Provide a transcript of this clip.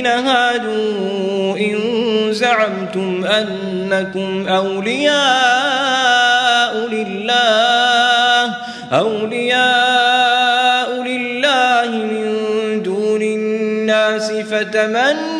الذين هادوا إن زعمتم أنكم أولياء لله أولياء لله من دون الناس فتمنوا